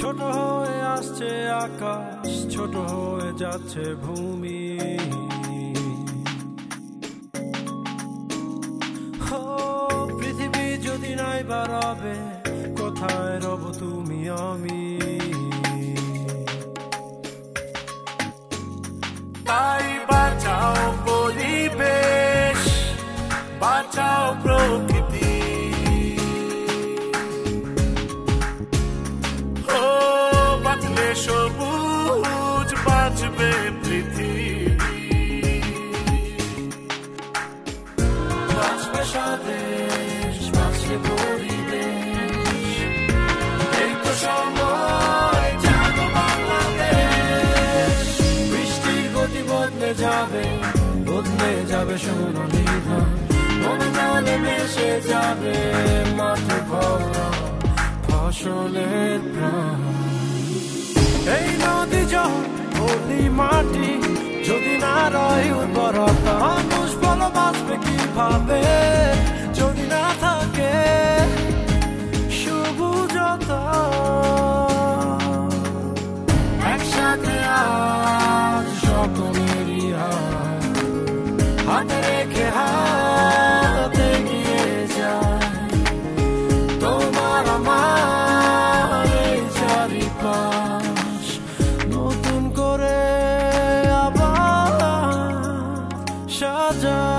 ছোট হয়ে আসছে আকাশ, ছোট হয়ে যাচ্ছে ভূমি। ও, পৃথিবী যদি নাই বাড়াবে কোথায় রব তুমি আমি? তাই সবুজ বাঁচবে পৃথিবী। বাঁচবে স্বদেশ বাঁচবে পরিবেশ। এই তো বৃষ্টির গতি বদলে যাবে বদলে যাবে সোনালি ধান মিশে যাবে মাঠে ফসলের প্রাণ। বাঙালি মাটি, যদি না রয় উর্বরতা, মানুষ বলো বাঁচবে কীভাবে? যদি না থাকে সবুজতা। একসাথে আজ সকলে other